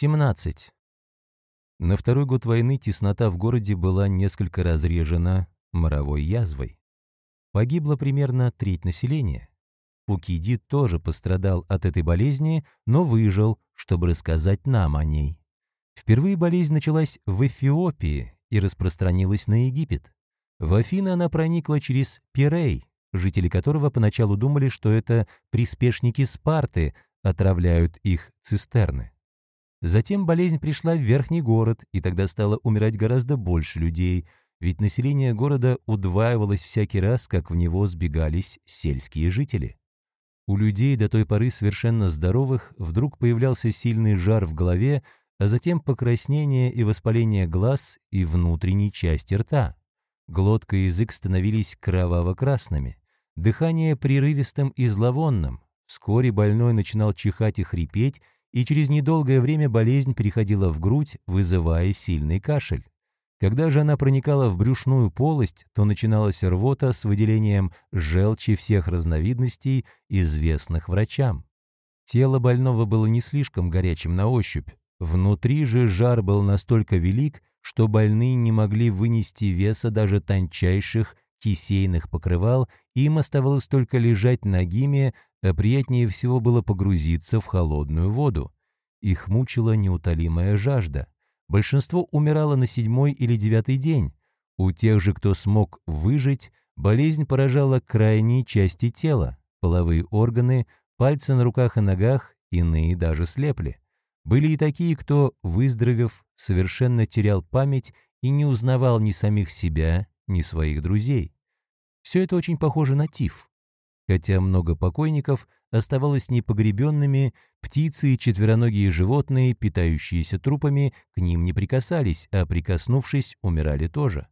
17. На второй год войны теснота в городе была несколько разрежена моровой язвой. Погибло примерно треть населения. Пукиди тоже пострадал от этой болезни, но выжил, чтобы рассказать нам о ней. Впервые болезнь началась в Эфиопии и распространилась на Египет. В Афины она проникла через Пирей, жители которого поначалу думали, что это приспешники Спарты отравляют их цистерны. Затем болезнь пришла в верхний город, и тогда стало умирать гораздо больше людей, ведь население города удваивалось всякий раз, как в него сбегались сельские жители. У людей до той поры совершенно здоровых вдруг появлялся сильный жар в голове, а затем покраснение и воспаление глаз и внутренней части рта. Глотка и язык становились кроваво-красными, дыхание прерывистым и зловонным. Вскоре больной начинал чихать и хрипеть, и через недолгое время болезнь переходила в грудь, вызывая сильный кашель. Когда же она проникала в брюшную полость, то начиналась рвота с выделением желчи всех разновидностей, известных врачам. Тело больного было не слишком горячим на ощупь. Внутри же жар был настолько велик, что больные не могли вынести веса даже тончайших кисейных покрывал, им оставалось только лежать нагими, а приятнее всего было погрузиться в холодную воду. Их мучила неутолимая жажда. Большинство умирало на седьмой или девятый день. У тех же, кто смог выжить, болезнь поражала крайние части тела, половые органы, пальцы на руках и ногах, иные даже слепли. Были и такие, кто, выздоровев, совершенно терял память и не узнавал ни самих себя, ни своих друзей. Все это очень похоже на тиф. Хотя много покойников оставалось непогребенными, птицы и четвероногие животные, питающиеся трупами, к ним не прикасались, а прикоснувшись, умирали тоже.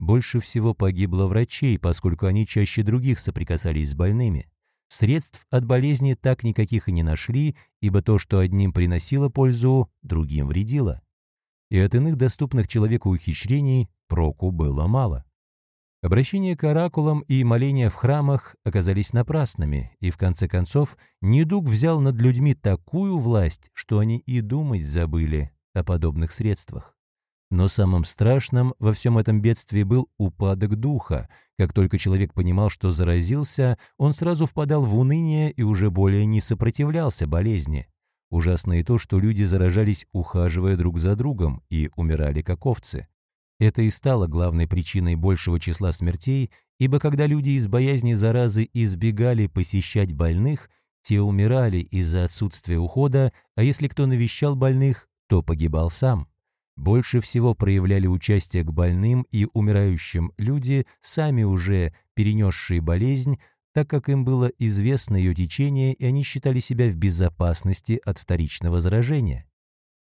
Больше всего погибло врачей, поскольку они чаще других соприкасались с больными. Средств от болезни так никаких и не нашли, ибо то, что одним приносило пользу, другим вредило. И от иных доступных человеку ухищрений проку было мало. Обращения к оракулам и моления в храмах оказались напрасными, и в конце концов недуг взял над людьми такую власть, что они и думать забыли о подобных средствах. Но самым страшным во всем этом бедствии был упадок духа. Как только человек понимал, что заразился, он сразу впадал в уныние и уже более не сопротивлялся болезни. Ужасно и то, что люди заражались, ухаживая друг за другом, и умирали как овцы. Это и стало главной причиной большего числа смертей, ибо когда люди из боязни заразы избегали посещать больных, те умирали из-за отсутствия ухода, а если кто навещал больных, то погибал сам. Больше всего проявляли участие к больным и умирающим люди, сами уже перенесшие болезнь, так как им было известно ее течение, и они считали себя в безопасности от вторичного заражения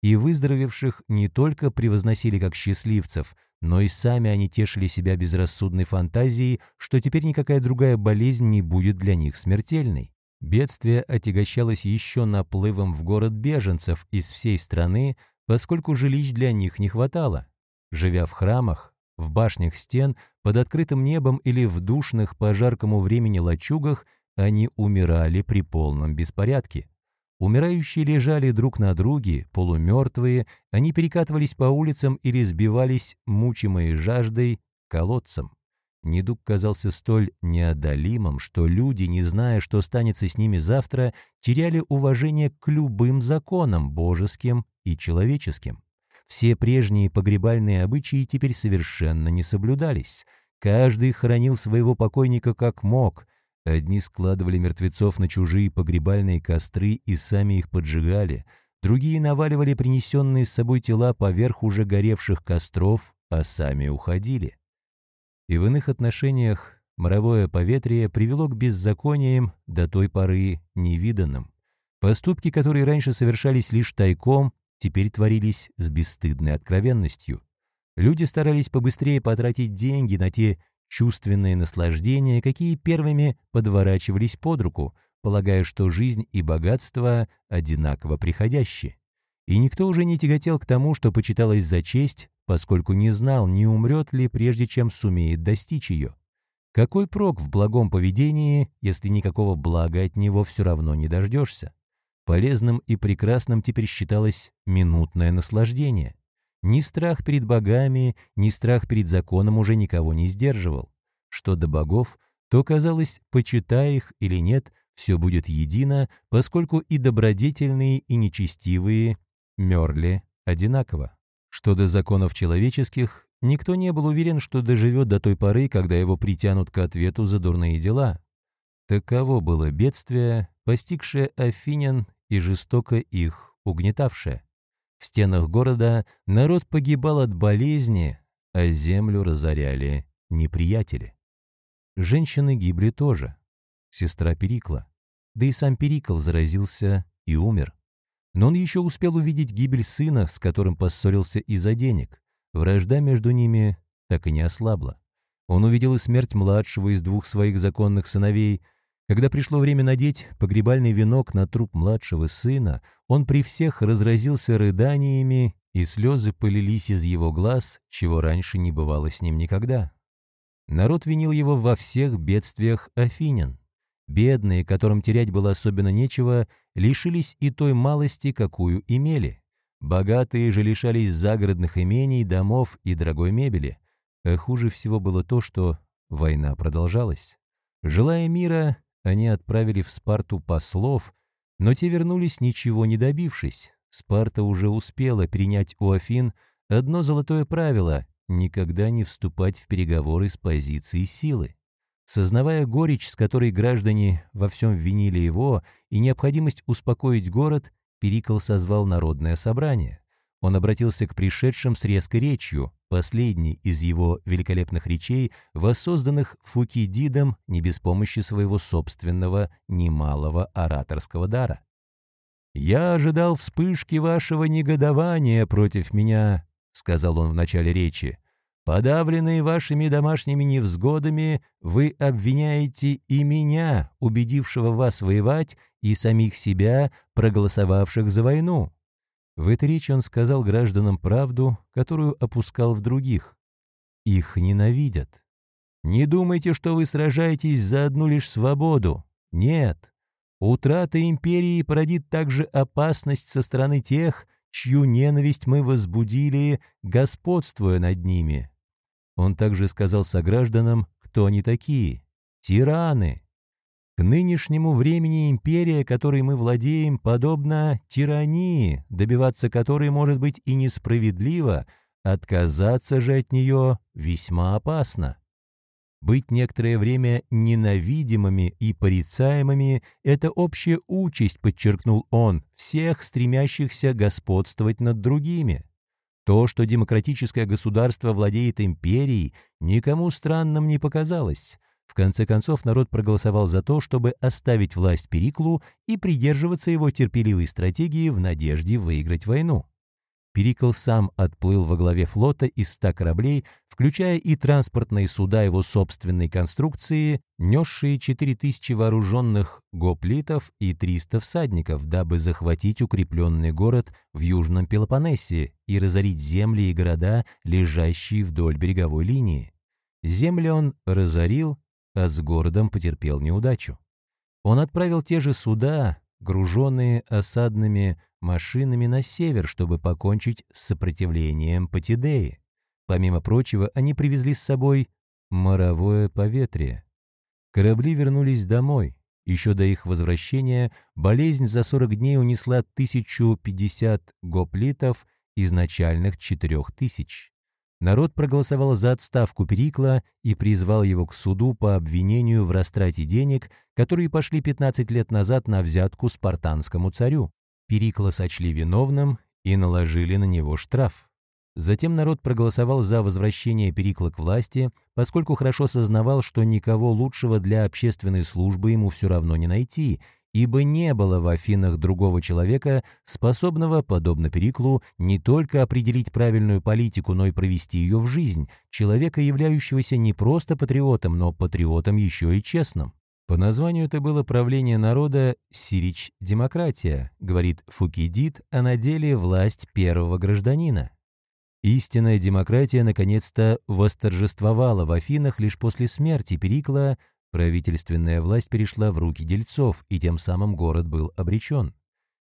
и выздоровевших не только превозносили как счастливцев, но и сами они тешили себя безрассудной фантазией, что теперь никакая другая болезнь не будет для них смертельной. Бедствие отягощалось еще наплывом в город беженцев из всей страны, поскольку жилищ для них не хватало. Живя в храмах, в башнях стен, под открытым небом или в душных по жаркому времени лачугах, они умирали при полном беспорядке. Умирающие лежали друг на друге, полумертвые, они перекатывались по улицам или сбивались, мучимые жаждой, колодцем. Недуг казался столь неодолимым, что люди, не зная, что станется с ними завтра, теряли уважение к любым законам, божеским и человеческим. Все прежние погребальные обычаи теперь совершенно не соблюдались. Каждый хоронил своего покойника как мог, Одни складывали мертвецов на чужие погребальные костры и сами их поджигали, другие наваливали принесенные с собой тела поверх уже горевших костров, а сами уходили. И в иных отношениях моровое поветрие привело к беззакониям до той поры невиданным. Поступки, которые раньше совершались лишь тайком, теперь творились с бесстыдной откровенностью. Люди старались побыстрее потратить деньги на те чувственные наслаждения, какие первыми подворачивались под руку, полагая, что жизнь и богатство одинаково приходящие. И никто уже не тяготел к тому, что почиталось за честь, поскольку не знал, не умрет ли, прежде чем сумеет достичь ее. Какой прок в благом поведении, если никакого блага от него все равно не дождешься? полезным и прекрасным теперь считалось минутное наслаждение. Ни страх перед богами, ни страх перед законом уже никого не сдерживал. Что до богов, то, казалось, почитая их или нет, все будет едино, поскольку и добродетельные, и нечестивые мерли одинаково. Что до законов человеческих, никто не был уверен, что доживет до той поры, когда его притянут к ответу за дурные дела. Таково было бедствие, постигшее Афинян и жестоко их угнетавшее. В стенах города народ погибал от болезни, а землю разоряли неприятели. Женщины гибли тоже. Сестра Перикла. Да и сам Перикл заразился и умер. Но он еще успел увидеть гибель сына, с которым поссорился из-за денег. Вражда между ними так и не ослабла. Он увидел и смерть младшего из двух своих законных сыновей. Когда пришло время надеть погребальный венок на труп младшего сына, он при всех разразился рыданиями, и слезы полились из его глаз, чего раньше не бывало с ним никогда. Народ винил его во всех бедствиях Афинян. Бедные, которым терять было особенно нечего, лишились и той малости, какую имели. Богатые же лишались загородных имений, домов и дорогой мебели. А хуже всего было то, что война продолжалась. Желая мира, они отправили в Спарту послов, но те вернулись, ничего не добившись. Спарта уже успела принять у Афин одно золотое правило — никогда не вступать в переговоры с позиции силы. Сознавая горечь, с которой граждане во всем винили его, и необходимость успокоить город, Перикл созвал народное собрание. Он обратился к пришедшим с резкой речью, последней из его великолепных речей, воссозданных Фукидидом не без помощи своего собственного немалого ораторского дара. «Я ожидал вспышки вашего негодования против меня», — сказал он в начале речи. Подавленные вашими домашними невзгодами, вы обвиняете и меня, убедившего вас воевать, и самих себя, проголосовавших за войну. В этой речи он сказал гражданам правду, которую опускал в других. Их ненавидят. Не думайте, что вы сражаетесь за одну лишь свободу. Нет. Утрата империи породит также опасность со стороны тех, чью ненависть мы возбудили, господствуя над ними. Он также сказал согражданам, кто они такие. Тираны. К нынешнему времени империя, которой мы владеем, подобна тирании, добиваться которой может быть и несправедливо, отказаться же от нее весьма опасно. Быть некоторое время ненавидимыми и порицаемыми – это общая участь, подчеркнул он, всех стремящихся господствовать над другими. То, что демократическое государство владеет империей, никому странным не показалось. В конце концов, народ проголосовал за то, чтобы оставить власть Периклу и придерживаться его терпеливой стратегии в надежде выиграть войну. Перикл сам отплыл во главе флота из ста кораблей, включая и транспортные суда его собственной конструкции, несшие 4000 вооруженных гоплитов и 300 всадников, дабы захватить укрепленный город в Южном Пелопоннесе и разорить земли и города, лежащие вдоль береговой линии. Земли он разорил, а с городом потерпел неудачу. Он отправил те же суда, груженные осадными машинами на север, чтобы покончить с сопротивлением Патидеи. Помимо прочего, они привезли с собой моровое поветрие. Корабли вернулись домой. Еще до их возвращения болезнь за 40 дней унесла 1050 гоплитов из начальных 4000. Народ проголосовал за отставку Перикла и призвал его к суду по обвинению в растрате денег, которые пошли 15 лет назад на взятку спартанскому царю. Перикла сочли виновным и наложили на него штраф. Затем народ проголосовал за возвращение Перикла к власти, поскольку хорошо сознавал, что никого лучшего для общественной службы ему все равно не найти, ибо не было в Афинах другого человека, способного, подобно Периклу, не только определить правильную политику, но и провести ее в жизнь, человека, являющегося не просто патриотом, но патриотом еще и честным. По названию это было правление народа «Сирич-демократия», говорит Фукидид, а на деле власть первого гражданина. Истинная демократия наконец-то восторжествовала в Афинах лишь после смерти Перикла, правительственная власть перешла в руки дельцов, и тем самым город был обречен.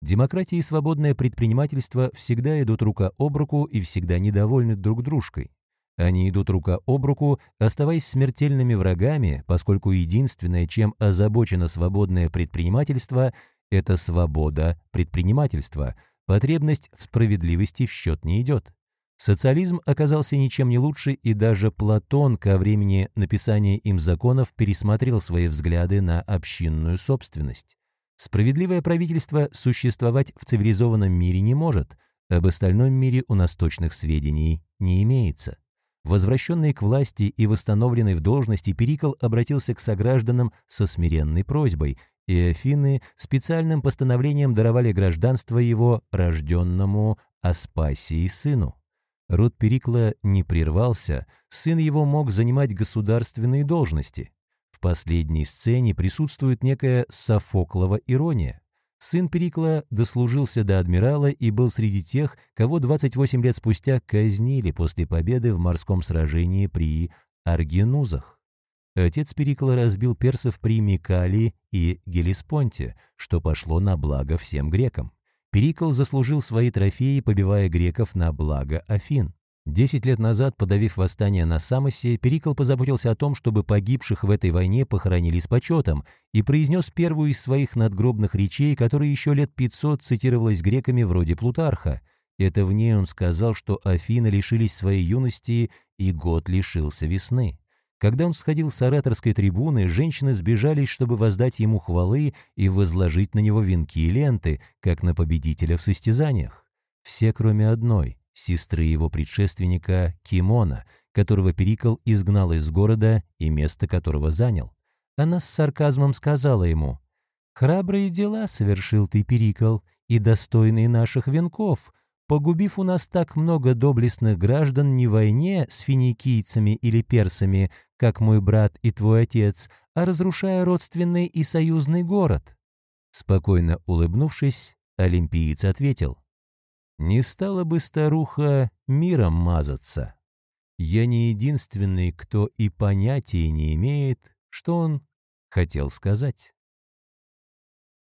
Демократия и свободное предпринимательство всегда идут рука об руку и всегда недовольны друг дружкой. Они идут рука об руку, оставаясь смертельными врагами, поскольку единственное, чем озабочено свободное предпринимательство, это свобода предпринимательства. Потребность в справедливости в счет не идет. Социализм оказался ничем не лучше, и даже Платон ко времени написания им законов пересмотрел свои взгляды на общинную собственность. Справедливое правительство существовать в цивилизованном мире не может, об остальном мире у нас точных сведений не имеется. Возвращенный к власти и восстановленный в должности, Перикл обратился к согражданам со смиренной просьбой, и Афины специальным постановлением даровали гражданство его рожденному Аспасии сыну. Род Перикла не прервался, сын его мог занимать государственные должности последней сцене присутствует некая Софоклова ирония. Сын Перикла дослужился до адмирала и был среди тех, кого 28 лет спустя казнили после победы в морском сражении при Аргенузах. Отец Перикла разбил персов при Микалии и Гелиспонте, что пошло на благо всем грекам. Перикл заслужил свои трофеи, побивая греков на благо Афин. Десять лет назад, подавив восстание на Самосе, Перикл позаботился о том, чтобы погибших в этой войне похоронили с почетом, и произнес первую из своих надгробных речей, которая еще лет 500 цитировалась греками вроде Плутарха. Это в ней он сказал, что Афины лишились своей юности, и год лишился весны. Когда он сходил с ораторской трибуны, женщины сбежались, чтобы воздать ему хвалы и возложить на него венки и ленты, как на победителя в состязаниях. Все, кроме одной — сестры его предшественника Кимона, которого Перикл изгнал из города и место которого занял. Она с сарказмом сказала ему, «Храбрые дела совершил ты, Перикл, и достойные наших венков, погубив у нас так много доблестных граждан не войне с финикийцами или персами, как мой брат и твой отец, а разрушая родственный и союзный город». Спокойно улыбнувшись, олимпиец ответил, не стала бы старуха миром мазаться. Я не единственный, кто и понятия не имеет, что он хотел сказать.